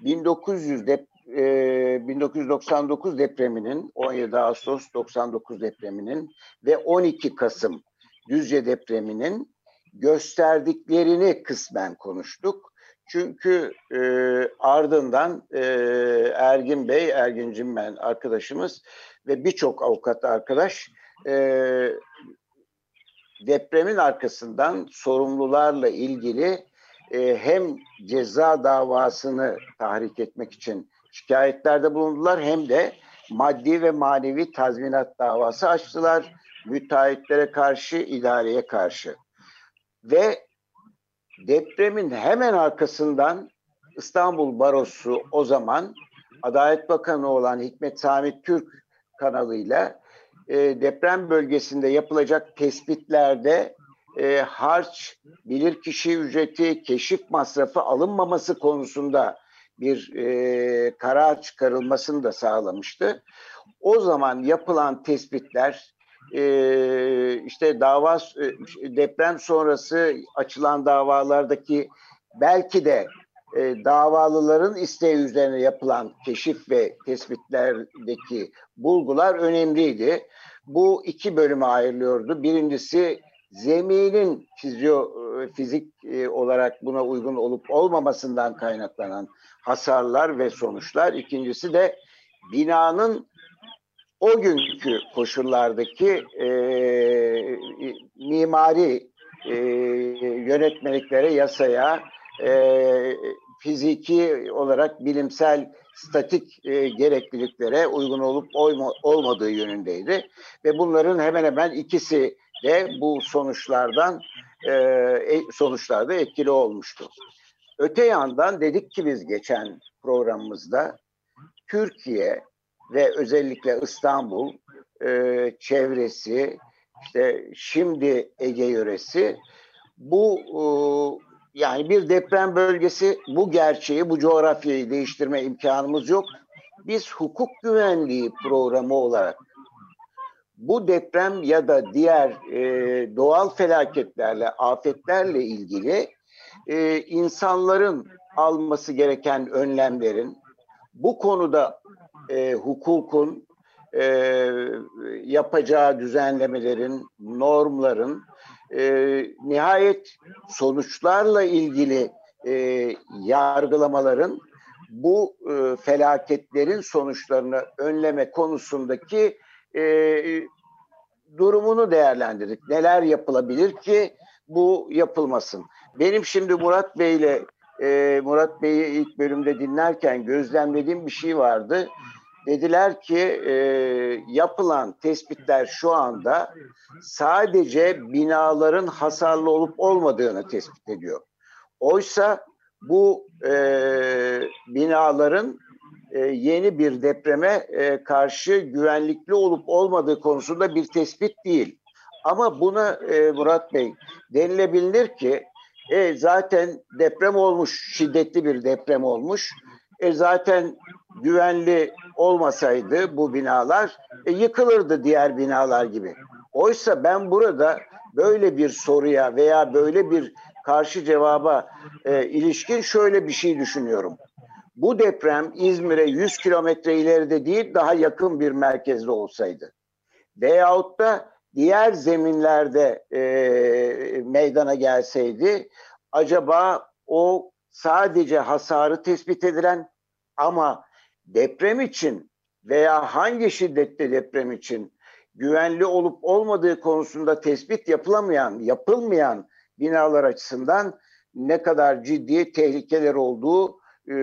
1900 dep e, 1999 depreminin 17 Ağustos 99 depreminin ve 12 Kasım Düzce depreminin gösterdiklerini kısmen konuştuk. Çünkü e, ardından e, Ergin Bey, Ergin Cimmen arkadaşımız ve birçok avukat arkadaş e, depremin arkasından sorumlularla ilgili e, hem ceza davasını tahrik etmek için şikayetlerde bulundular hem de maddi ve manevi tazminat davası açtılar müteahhitlere karşı, idareye karşı. Ve depremin hemen arkasından İstanbul Barosu o zaman Adalet Bakanı olan Hikmet Sami Türk kanalıyla e, deprem bölgesinde yapılacak tespitlerde e, harç, bilirkişi ücreti, keşif masrafı alınmaması konusunda bir e, karar çıkarılmasını da sağlamıştı. O zaman yapılan tespitler e, işte dava e, deprem sonrası açılan davalardaki belki de e, davalıların isteği üzerine yapılan keşif ve tespitlerdeki bulgular önemliydi. Bu iki bölüme ayrılıyordu. Birincisi zeminin fizyo, e, fizik e, olarak buna uygun olup olmamasından kaynaklanan hasarlar ve sonuçlar. İkincisi de binanın o günkü koşullardaki e, mimari e, yönetmeliklere, yasaya, e, fiziki olarak bilimsel statik e, gerekliliklere uygun olup olma, olmadığı yönündeydi. Ve bunların hemen hemen ikisi de bu sonuçlardan e, e sonuçlarda etkili olmuştu. Öte yandan dedik ki biz geçen programımızda Türkiye ve özellikle İstanbul e, çevresi işte şimdi Ege yöresi bu e, yani bir deprem bölgesi bu gerçeği bu coğrafyayı değiştirme imkanımız yok. Biz hukuk güvenliği programı olarak bu deprem ya da diğer e, doğal felaketlerle, afetlerle ilgili e, insanların alması gereken önlemlerin, bu konuda e, hukukun e, yapacağı düzenlemelerin, normların e, nihayet sonuçlarla ilgili e, yargılamaların bu e, felaketlerin sonuçlarını önleme konusundaki e, durumunu değerlendirdik. Neler yapılabilir ki bu yapılmasın? Benim şimdi Murat Bey ile e, Murat Bey'i ilk bölümde dinlerken gözlemlediğim bir şey vardı. Dediler ki e, yapılan tespitler şu anda sadece binaların hasarlı olup olmadığını tespit ediyor. Oysa bu e, binaların e, yeni bir depreme e, karşı güvenlikli olup olmadığı konusunda bir tespit değil. Ama buna e, Murat Bey denilebilir ki e, zaten deprem olmuş, şiddetli bir deprem olmuş. E, zaten güvenli olmasaydı bu binalar e, yıkılırdı diğer binalar gibi. Oysa ben burada böyle bir soruya veya böyle bir karşı cevaba e, ilişkin şöyle bir şey düşünüyorum. Bu deprem İzmir'e 100 kilometre ileride değil daha yakın bir merkezde olsaydı. Veyahut da diğer zeminlerde e, meydana gelseydi acaba o sadece hasarı tespit edilen ama deprem için veya hangi şiddette deprem için güvenli olup olmadığı konusunda tespit yapılamayan, yapılmayan binalar açısından ne kadar ciddi tehlikeler olduğu e,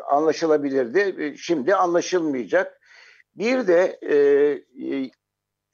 anlaşılabilirdi. Şimdi anlaşılmayacak. Bir de e, e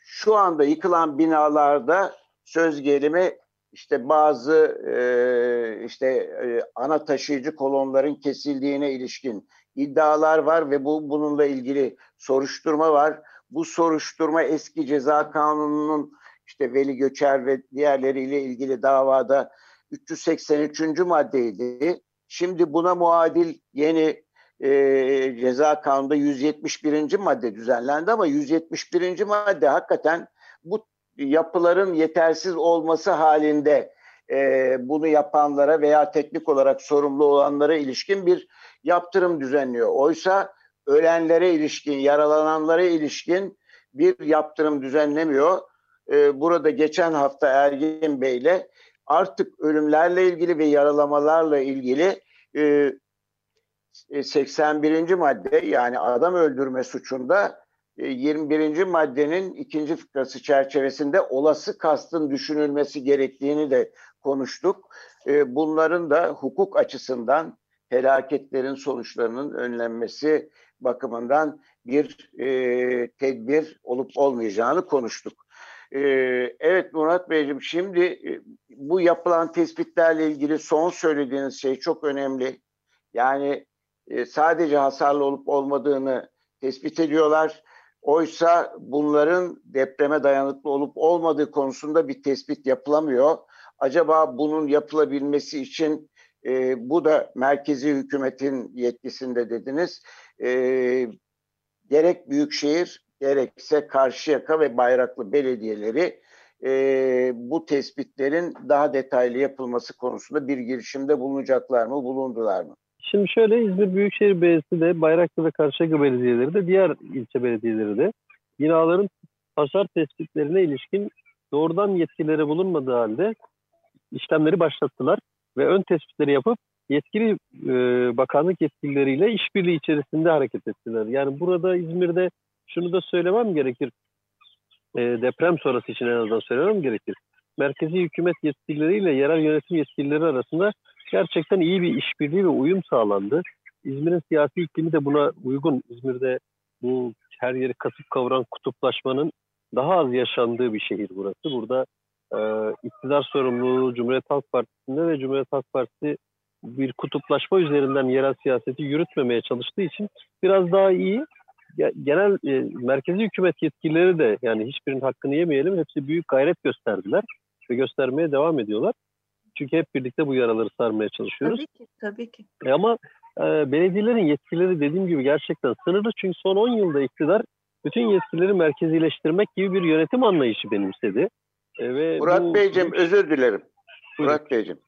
şu anda yıkılan binalarda söz gelimi işte bazı e, işte e, ana taşıyıcı kolonların kesildiğine ilişkin iddialar var ve bu bununla ilgili soruşturma var. Bu soruşturma eski ceza kanununun işte Veli Göçer ve diğerleriyle ilgili davada 383. maddeydi. Şimdi buna muadil yeni e, ceza kanunda 171. madde düzenlendi ama 171. madde hakikaten bu yapıların yetersiz olması halinde e, bunu yapanlara veya teknik olarak sorumlu olanlara ilişkin bir yaptırım düzenliyor. Oysa ölenlere ilişkin, yaralananlara ilişkin bir yaptırım düzenlemiyor. E, burada geçen hafta Ergin Bey'le artık ölümlerle ilgili ve yaralamalarla ilgili e, 81. E, madde yani adam öldürme suçunda 21. E, maddenin ikinci fıkrası çerçevesinde olası kastın düşünülmesi gerektiğini de konuştuk. E, bunların da hukuk açısından felaketlerin sonuçlarının önlenmesi bakımından bir tedbir olup olmayacağını konuştuk. Evet Murat Beyciğim şimdi bu yapılan tespitlerle ilgili son söylediğiniz şey çok önemli. Yani e, sadece hasarlı olup olmadığını tespit ediyorlar. Oysa bunların depreme dayanıklı olup olmadığı konusunda bir tespit yapılamıyor. Acaba bunun yapılabilmesi için e, bu da merkezi hükümetin yetkisinde dediniz. E, gerek Büyükşehir gerekse Karşıyaka ve Bayraklı belediyeleri e, bu tespitlerin daha detaylı yapılması konusunda bir girişimde bulunacaklar mı, bulundular mı? Şimdi şöyle İzmir Büyükşehir Belediyesi de Bayraklı ve Karşıyaka Belediyeleri de diğer ilçe belediyeleri de binaların hasar tespitlerine ilişkin doğrudan yetkileri bulunmadığı halde işlemleri başlattılar ve ön tespitleri yapıp yetkili e, bakanlık yetkilileriyle işbirliği içerisinde hareket ettiler. Yani burada İzmir'de şunu da söylemem gerekir. E, deprem sonrası için en azından söylemem gerekir. Merkezi hükümet yetkilileriyle yerel yönetim yetkilileri arasında gerçekten iyi bir işbirliği ve uyum sağlandı. İzmir'in siyasi iklimi de buna uygun. İzmir'de bu her yeri kasıp kavuran kutuplaşmanın daha az yaşandığı bir şehir burası. Burada e, iktidar sorumluluğu Cumhuriyet Halk Partisi'nde ve Cumhuriyet Halk Partisi bir kutuplaşma üzerinden yerel siyaseti yürütmemeye çalıştığı için biraz daha iyi. Genel e, merkezi hükümet yetkilileri de yani hiçbirinin hakkını yemeyelim hepsi büyük gayret gösterdiler ve göstermeye devam ediyorlar. Çünkü hep birlikte bu yaraları sarmaya çalışıyoruz. Tabii ki, tabii ki. E ama e, belediyelerin yetkileri dediğim gibi gerçekten sınırlı. Çünkü son 10 yılda iktidar bütün yetkileri merkezileştirmek gibi bir yönetim anlayışı benimsedi. E, ve Murat bu, Beyciğim özür dilerim. Buyurun. Murat Beyciğim.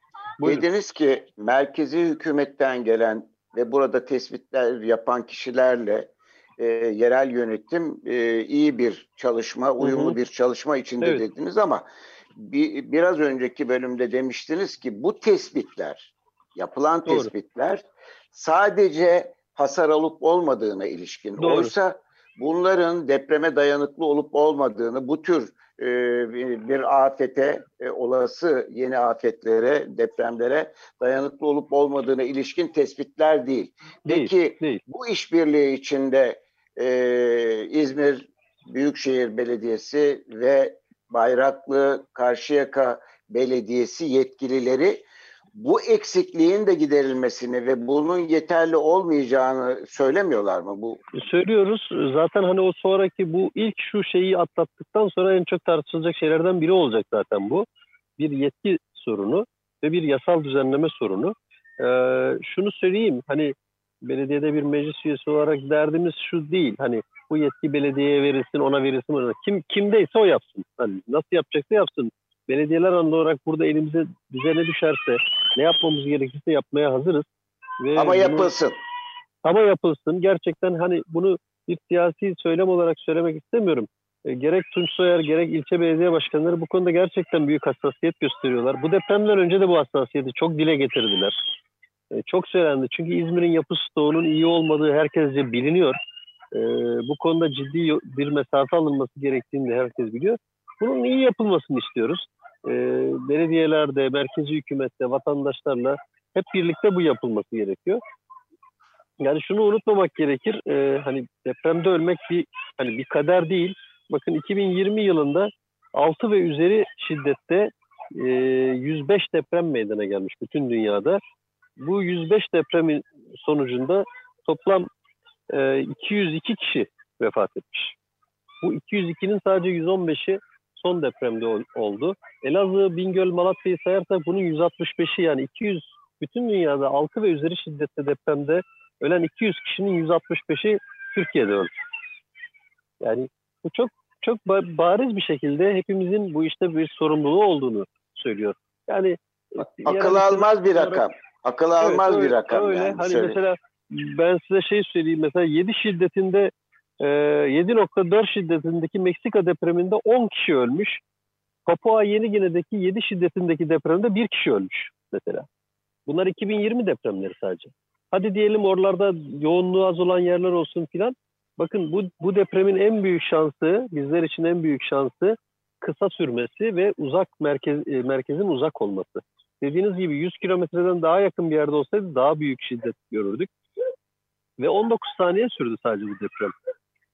Buyurun. Dediniz ki merkezi hükümetten gelen ve burada tespitler yapan kişilerle e, yerel yönetim e, iyi bir çalışma, uyumlu hı hı. bir çalışma içinde evet. dediniz ama bir, biraz önceki bölümde demiştiniz ki bu tespitler, yapılan Doğru. tespitler sadece hasar olup olmadığına ilişkin. Doğru. Oysa bunların depreme dayanıklı olup olmadığını, bu tür e, bir afete, e, olası yeni afetlere, depremlere dayanıklı olup olmadığına ilişkin tespitler değil. değil Peki değil. bu işbirliği içinde e, İzmir Büyükşehir Belediyesi ve Bayraklı, Karşıyaka Belediyesi yetkilileri bu eksikliğin de giderilmesini ve bunun yeterli olmayacağını söylemiyorlar mı bu? Söylüyoruz. Zaten hani o sonraki bu ilk şu şeyi atlattıktan sonra en çok tartışılacak şeylerden biri olacak zaten bu. Bir yetki sorunu ve bir yasal düzenleme sorunu. Ee, şunu söyleyeyim hani belediyede bir meclis üyesi olarak derdimiz şu değil. Hani bu yetki belediyeye verilsin, ona verilsin. Kim kimdeyse o yapsın. Hani nasıl yapacaksa yapsın. Belediyeler anlı olarak burada elimize bize ne düşerse, ne yapmamız gerekirse yapmaya hazırız. Ve ama yapılsın. ama yapılsın. Gerçekten hani bunu bir siyasi söylem olarak söylemek istemiyorum. E, gerek Tunç Soyer gerek ilçe belediye başkanları bu konuda gerçekten büyük hassasiyet gösteriyorlar. Bu depremden önce de bu hassasiyeti çok dile getirdiler. E, çok söylendi. Çünkü İzmir'in yapı stoğunun iyi olmadığı herkesce biliniyor. E, bu konuda ciddi bir mesafe alınması gerektiğini de herkes biliyor. Bunun iyi yapılmasını istiyoruz. E, belediyelerde, merkezi hükümette, vatandaşlarla hep birlikte bu yapılması gerekiyor. Yani şunu unutmamak gerekir. E, hani depremde ölmek bir hani bir kader değil. Bakın 2020 yılında 6 ve üzeri şiddette e, 105 deprem meydana gelmiş bütün dünyada. Bu 105 depremin sonucunda toplam e, 202 kişi vefat etmiş. Bu 202'nin sadece 115'i son depremde oldu. Elazığ, Bingöl, Malatya'yı sayarsak bunun 165'i yani 200 bütün dünyada 6 ve üzeri şiddetli depremde ölen 200 kişinin 165'i Türkiye'de öldü. Yani bu çok çok bariz bir şekilde hepimizin bu işte bir sorumluluğu olduğunu söylüyor. Yani akıl almaz bir rakam. Akıl evet, almaz öyle, bir rakam öyle. yani. Hani söyle. mesela ben size şey söyleyeyim mesela 7 şiddetinde 7.4 ee, şiddetindeki Meksika depreminde 10 kişi ölmüş. Papua Yeni Gine'deki 7 şiddetindeki depremde 1 kişi ölmüş mesela. Bunlar 2020 depremleri sadece. Hadi diyelim oralarda yoğunluğu az olan yerler olsun filan. Bakın bu, bu depremin en büyük şansı, bizler için en büyük şansı kısa sürmesi ve uzak merkez e, merkezin uzak olması. Dediğiniz gibi 100 kilometreden daha yakın bir yerde olsaydı daha büyük şiddet görürdük. Ve 19 saniye sürdü sadece bu deprem.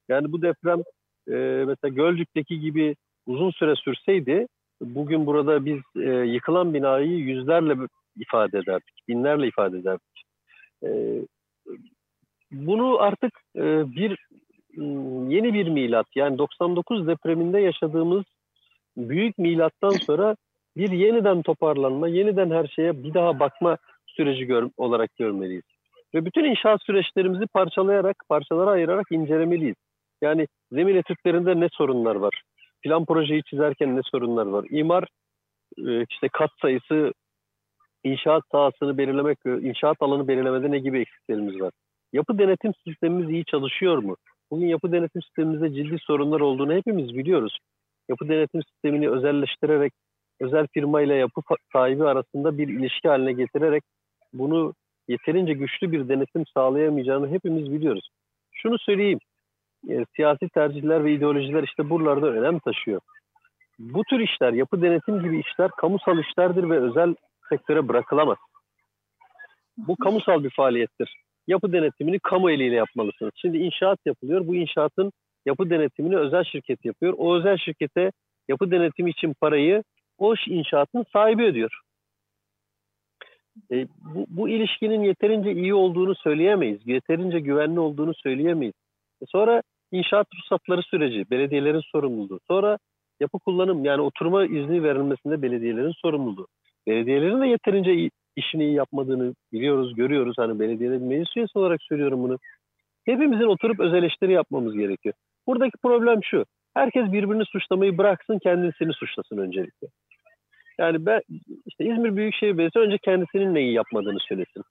Yani bu deprem e, mesela Gölcük'teki gibi uzun süre sürseydi bugün burada biz e, yıkılan binayı yüzlerle ifade ederdik, binlerle ifade ederdik. E, bunu artık e, bir yeni bir milat yani 99 depreminde yaşadığımız büyük milattan sonra bir yeniden toparlanma, yeniden her şeye bir daha bakma süreci gör, olarak görmeliyiz. Ve bütün inşaat süreçlerimizi parçalayarak, parçalara ayırarak incelemeliyiz. Yani zemin etütlerinde ne sorunlar var? Plan projeyi çizerken ne sorunlar var? İmar e, işte kat sayısı, inşaat sahasını belirlemek, e, inşaat alanı belirlemede ne gibi eksiklerimiz var? Yapı denetim sistemimiz iyi çalışıyor mu? Bugün yapı denetim sistemimizde ciddi sorunlar olduğunu hepimiz biliyoruz. Yapı denetim sistemini özelleştirerek, özel firma ile yapı sahibi arasında bir ilişki haline getirerek bunu yeterince güçlü bir denetim sağlayamayacağını hepimiz biliyoruz. Şunu söyleyeyim, e, siyasi tercihler ve ideolojiler işte buralarda önem taşıyor. Bu tür işler, yapı denetim gibi işler kamusal işlerdir ve özel sektöre bırakılamaz. Bu kamusal bir faaliyettir. Yapı denetimini kamu eliyle yapmalısınız. Şimdi inşaat yapılıyor. Bu inşaatın yapı denetimini özel şirket yapıyor. O özel şirkete yapı denetimi için parayı o inşaatın sahibi ödüyor. E, bu, bu ilişkinin yeterince iyi olduğunu söyleyemeyiz. Yeterince güvenli olduğunu söyleyemeyiz. E sonra inşaat ruhsatları süreci, belediyelerin sorumluluğu. Sonra yapı kullanım yani oturma izni verilmesinde belediyelerin sorumluluğu. Belediyelerin de yeterince işini iyi yapmadığını biliyoruz, görüyoruz. Hani belediyelerin meclis üyesi olarak söylüyorum bunu. Hepimizin oturup öz eleştiri yapmamız gerekiyor. Buradaki problem şu. Herkes birbirini suçlamayı bıraksın, kendisini suçlasın öncelikle. Yani ben işte İzmir Büyükşehir Belediyesi önce kendisinin neyi yapmadığını söylesin.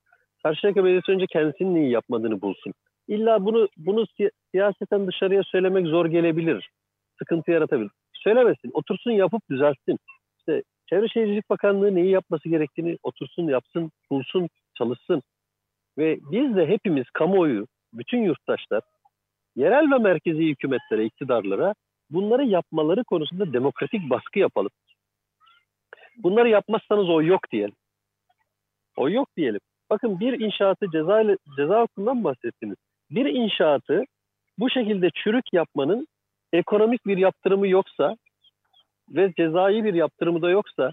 Karşıyaka Belediyesi önce kendisinin neyi yapmadığını bulsun. İlla bunu bunu si- siyaseten dışarıya söylemek zor gelebilir. Sıkıntı yaratabilir. Söylemesin. Otursun yapıp düzeltsin. İşte Çevre Şehircilik Bakanlığı neyi yapması gerektiğini otursun, yapsın, bulsun, çalışsın. Ve biz de hepimiz kamuoyu, bütün yurttaşlar, yerel ve merkezi hükümetlere, iktidarlara bunları yapmaları konusunda demokratik baskı yapalım. Bunları yapmazsanız o yok diyelim. O yok diyelim. Bakın bir inşaatı ceza, ile, ceza hukukundan bahsettiniz. Bir inşaatı bu şekilde çürük yapmanın ekonomik bir yaptırımı yoksa ve cezai bir yaptırımı da yoksa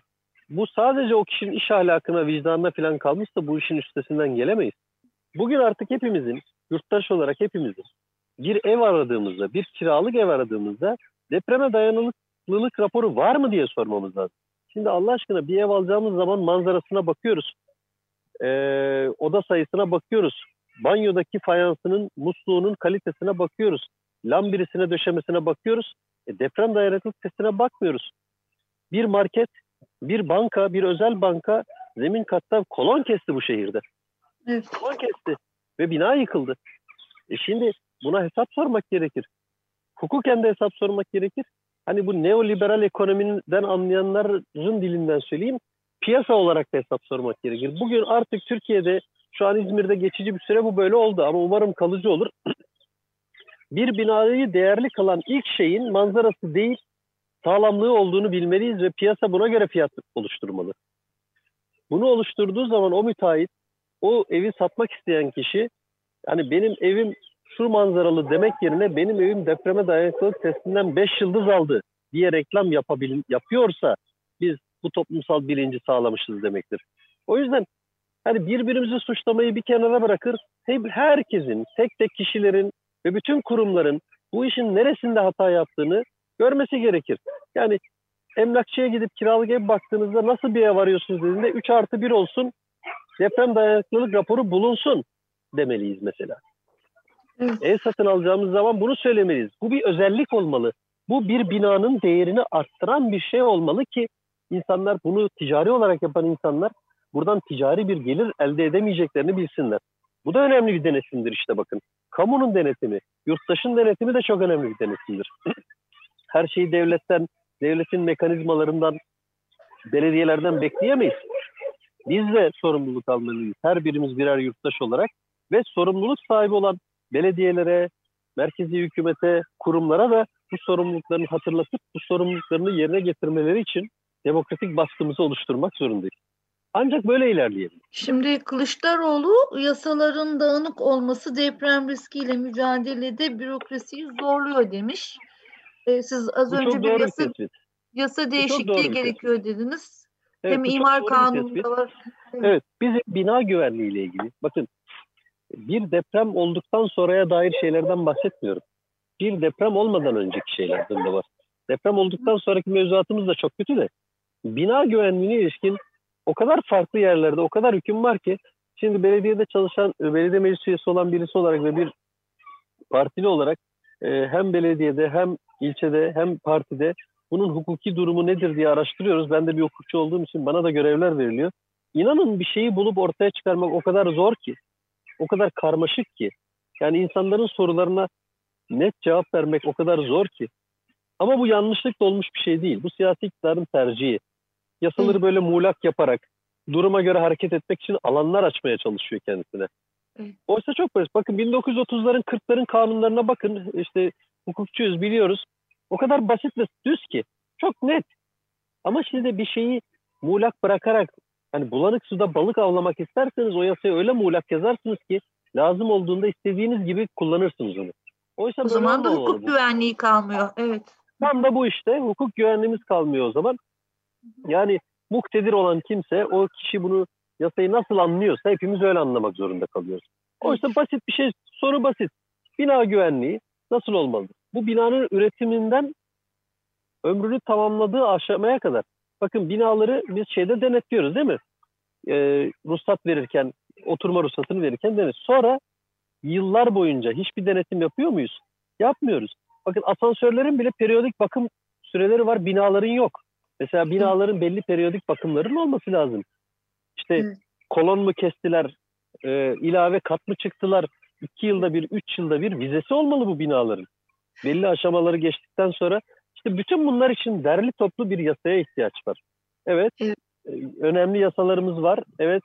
bu sadece o kişinin iş ahlakına, vicdanına falan kalmışsa bu işin üstesinden gelemeyiz. Bugün artık hepimizin, yurttaş olarak hepimizin bir ev aradığımızda, bir kiralık ev aradığımızda depreme dayanıklılık raporu var mı diye sormamız lazım. Şimdi Allah aşkına bir ev alacağımız zaman manzarasına bakıyoruz. Ee, oda sayısına bakıyoruz. Banyodaki fayansının, musluğunun kalitesine bakıyoruz. Lambirisine, döşemesine bakıyoruz. E, deprem dayanıklılık testine bakmıyoruz. Bir market, bir banka, bir özel banka zemin kattan kolon kesti bu şehirde. Evet. Kolon kesti ve bina yıkıldı. E şimdi buna hesap sormak gerekir. Hukuken de hesap sormak gerekir. Hani bu neoliberal ekonomiden anlayanların dilinden söyleyeyim. Piyasa olarak da hesap sormak gerekir. Bugün artık Türkiye'de şu an İzmir'de geçici bir süre bu böyle oldu ama umarım kalıcı olur. bir binayı değerli kılan ilk şeyin manzarası değil, sağlamlığı olduğunu bilmeliyiz ve piyasa buna göre fiyat oluşturmalı. Bunu oluşturduğu zaman o müteahhit, o evi satmak isteyen kişi, yani benim evim şu manzaralı demek yerine benim evim depreme dayanıklılık testinden 5 yıldız aldı diye reklam yapabil yapıyorsa biz bu toplumsal bilinci sağlamışız demektir. O yüzden hani birbirimizi suçlamayı bir kenara bırakır, herkesin, tek tek kişilerin ve bütün kurumların bu işin neresinde hata yaptığını görmesi gerekir. Yani emlakçıya gidip kiralık ev baktığınızda nasıl bir ev arıyorsunuz dediğinde 3 artı 1 olsun deprem dayanıklılık raporu bulunsun demeliyiz mesela. Evet. Ev satın alacağımız zaman bunu söylemeliyiz. Bu bir özellik olmalı. Bu bir binanın değerini arttıran bir şey olmalı ki insanlar bunu ticari olarak yapan insanlar buradan ticari bir gelir elde edemeyeceklerini bilsinler. Bu da önemli bir denetimdir işte bakın. Kamunun denetimi, yurttaşın denetimi de çok önemli bir denetimdir. Her şeyi devletten, devletin mekanizmalarından, belediyelerden bekleyemeyiz. Biz de sorumluluk almalıyız. Her birimiz birer yurttaş olarak ve sorumluluk sahibi olan belediyelere, merkezi hükümete, kurumlara da bu sorumluluklarını hatırlatıp bu sorumluluklarını yerine getirmeleri için demokratik baskımızı oluşturmak zorundayız. Ancak böyle ilerleyelim. Şimdi Kılıçdaroğlu yasaların dağınık olması deprem riskiyle mücadelede bürokrasiyi zorluyor demiş. Ee, siz az Bu önce bir yasa, bir yasa değişikliği gerekiyor tespit. dediniz. Evet, Hem imar kanununda var. Evet. evet, bizim bina güvenliği ile ilgili. Bakın bir deprem olduktan sonraya dair şeylerden bahsetmiyorum. Bir deprem olmadan önceki şeylerden de var. Deprem olduktan sonraki mevzuatımız da çok kötü de bina güvenliğine ilişkin o kadar farklı yerlerde o kadar hüküm var ki şimdi belediyede çalışan belediye meclis üyesi olan birisi olarak ve bir partili olarak e, hem belediyede hem ilçede hem partide bunun hukuki durumu nedir diye araştırıyoruz. Ben de bir hukukçu olduğum için bana da görevler veriliyor. İnanın bir şeyi bulup ortaya çıkarmak o kadar zor ki, o kadar karmaşık ki. Yani insanların sorularına net cevap vermek o kadar zor ki. Ama bu yanlışlıkla olmuş bir şey değil. Bu siyasi iktidarın tercihi. Yasaları böyle muğlak yaparak, duruma göre hareket etmek için alanlar açmaya çalışıyor kendisine. Oysa çok basit. Bakın 1930'ların 40'ların kanunlarına bakın. İşte hukukçuyuz biliyoruz. O kadar basit ve düz ki. Çok net. Ama şimdi bir şeyi muğlak bırakarak hani bulanık suda balık avlamak isterseniz o yasayı öyle muğlak yazarsınız ki lazım olduğunda istediğiniz gibi kullanırsınız onu. Oysa o zaman da hukuk güvenliği kalmıyor. Evet. Tam da bu işte. Hukuk güvenliğimiz kalmıyor o zaman. Yani muktedir olan kimse o kişi bunu yasayı nasıl anlıyorsa hepimiz öyle anlamak zorunda kalıyoruz. Oysa basit bir şey, soru basit. Bina güvenliği nasıl olmalı? Bu binanın üretiminden ömrünü tamamladığı aşamaya kadar. Bakın binaları biz şeyde denetliyoruz değil mi? Ee, ruhsat verirken, oturma ruhsatını verirken denet. Sonra yıllar boyunca hiçbir denetim yapıyor muyuz? Yapmıyoruz. Bakın asansörlerin bile periyodik bakım süreleri var, binaların yok. Mesela binaların belli periyodik bakımların olması lazım. İşte Hı. kolon mu kestiler, e, ilave kat mı çıktılar, iki yılda bir, üç yılda bir vizesi olmalı bu binaların. Belli aşamaları geçtikten sonra işte bütün bunlar için derli toplu bir yasaya ihtiyaç var. Evet, evet. E, önemli yasalarımız var. Evet,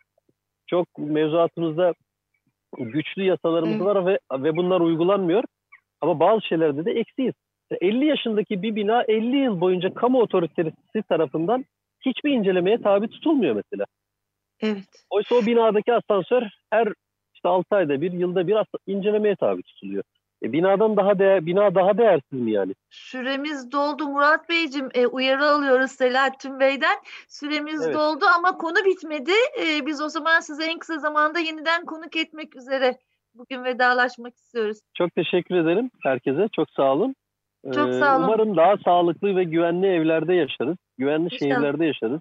çok mevzuatımızda güçlü yasalarımız evet. var ve ve bunlar uygulanmıyor. Ama bazı şeylerde de eksiyiz. 50 yaşındaki bir bina 50 yıl boyunca kamu otoritesi tarafından hiçbir incelemeye tabi tutulmuyor mesela. Evet. Oysa o binadaki asansör her işte 6 ayda bir, yılda bir incelemeye tabi tutuluyor. E, binadan daha değer, bina daha değersiz mi yani? Süremiz doldu Murat Beyciğim. E, uyarı alıyoruz Selahattin Bey'den. Süremiz evet. doldu ama konu bitmedi. E, biz o zaman size en kısa zamanda yeniden konuk etmek üzere bugün vedalaşmak istiyoruz. Çok teşekkür ederim herkese. Çok sağ olun. Çok ee, sağ olun. Umarım daha sağlıklı ve güvenli evlerde yaşarız. Güvenli İnşallah. şehirlerde yaşarız.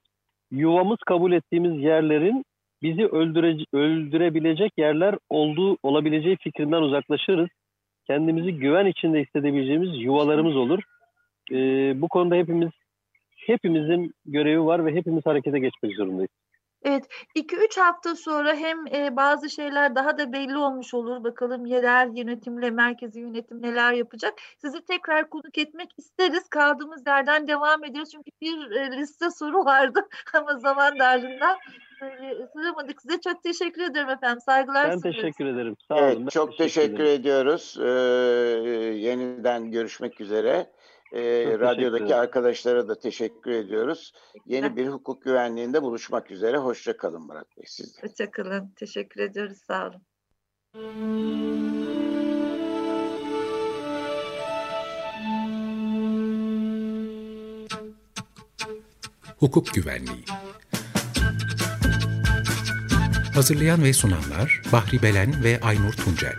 Yuvamız kabul ettiğimiz yerlerin bizi öldüre, öldürebilecek yerler olduğu olabileceği fikrinden uzaklaşırız. Kendimizi güven içinde hissedebileceğimiz yuvalarımız olur. Ee, bu konuda hepimiz hepimizin görevi var ve hepimiz harekete geçmek zorundayız. Evet, 2-3 hafta sonra hem e, bazı şeyler daha da belli olmuş olur. Bakalım yerel yönetimle merkezi yönetim neler yapacak. Sizi tekrar konuk etmek isteriz. Kaldığımız yerden devam ediyoruz. Çünkü bir e, liste soru vardı ama zaman darlığından e, sığamadık. Size çok teşekkür ederim efendim. Saygılar Ben sunuyoruz. teşekkür ederim. Sağ olun. Evet, çok teşekkür, teşekkür ediyoruz. Ee, yeniden görüşmek üzere. E, radyodaki arkadaşlara da teşekkür ediyoruz. Yeni bir hukuk güvenliğinde buluşmak üzere. Hoşça kalın Murat Bey. Siz de. Hoşça kalın. Teşekkür ediyoruz. Sağ olun. Hukuk Güvenliği Hazırlayan ve sunanlar Bahri Belen ve Aynur Tuncel